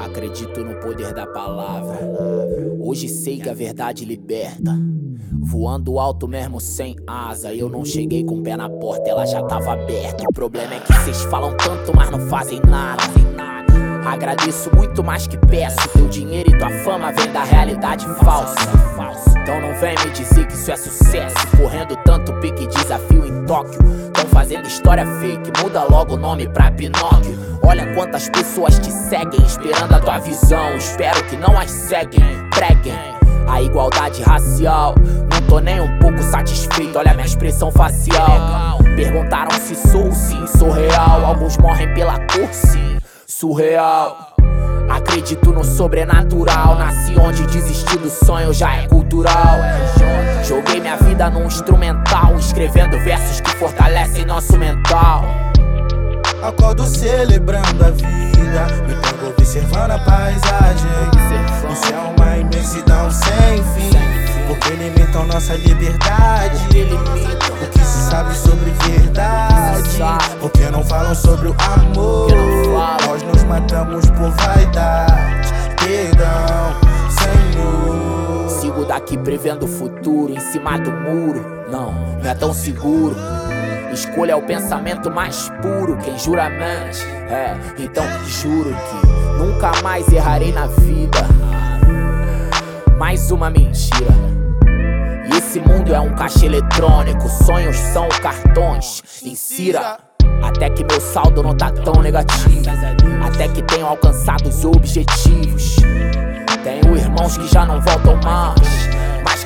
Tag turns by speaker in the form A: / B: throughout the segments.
A: Acredito no poder da palavra. Hoje sei que a verdade liberta. Voando alto mesmo sem asa. Eu não cheguei com o pé na porta, ela já tava aberta. O problema é que vocês falam tanto, mas não fazem nada. Agradeço muito mais que peço. Teu dinheiro e tua fama vem da realidade falsa. Então não vem me dizer que isso é sucesso. Correndo tanto pique desafio em Tóquio. Fazendo história fake, muda logo o nome pra Pinóquio. Olha quantas pessoas te seguem, esperando a tua visão. Espero que não as seguem, preguem a igualdade racial. Não tô nem um pouco satisfeito, olha minha expressão facial. Perguntaram se sou sim, sou real. Alguns morrem pela cor, sim, surreal. Acredito no sobrenatural. Nasci onde desistir do sonho já é cultural. Joguei minha vida num instrumental, escrevendo versos que fortalecem nosso mental.
B: Acordo celebrando a vida, me pego observando a paisagem. O céu é uma imensidão sem fim, porque limitam nossa liberdade. O que se sabe sobre verdade, porque não falam sobre o amor.
A: Prevendo o futuro em cima do muro. Não, não é tão seguro. Escolha o pensamento mais puro, quem jura mente. É, então juro que nunca mais errarei na vida. Mais uma mentira. E esse mundo é um caixa eletrônico, sonhos são cartões. Insira. Até que meu saldo não tá tão negativo. Até que tenho alcançado os objetivos. Tenho irmãos que já não voltam mais.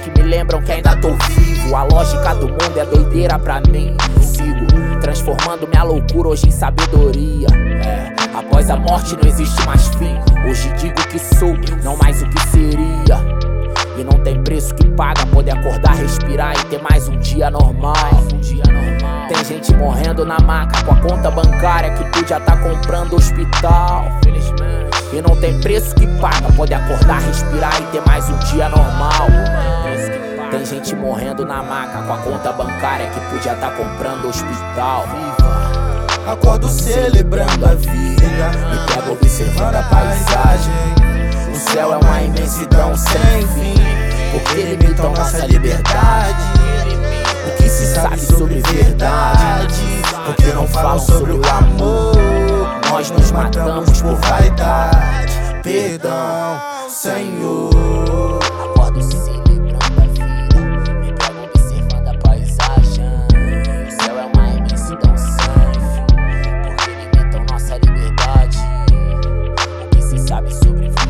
A: Que me lembram que ainda tô vivo. A lógica do mundo é doideira pra mim. Sigo transformando minha loucura hoje em sabedoria. É, após a morte não existe mais fim. Hoje digo que sou, não mais o que seria. E não tem preço que paga poder acordar, respirar e ter mais um dia normal. Tem gente morrendo na maca com a conta bancária que tu já tá comprando hospital. E não tem preço que paga poder acordar, respirar e ter mais um dia normal. Tem gente morrendo na maca com a conta bancária que podia tá comprando hospital.
B: Acordo celebrando a vida, me pego observando a paisagem. O céu é uma imensidão sem fim, porque limitam nossa liberdade. O que se sabe sobre verdade, porque não falam sobre o amor. Nós nos matamos por vaidade. Perdão, Senhor.
A: Acordo celebrando a vida, me pego observando a paisagem. O céu é uma imensidão sem fim, porque limitam nossa liberdade. O que se sabe sobre.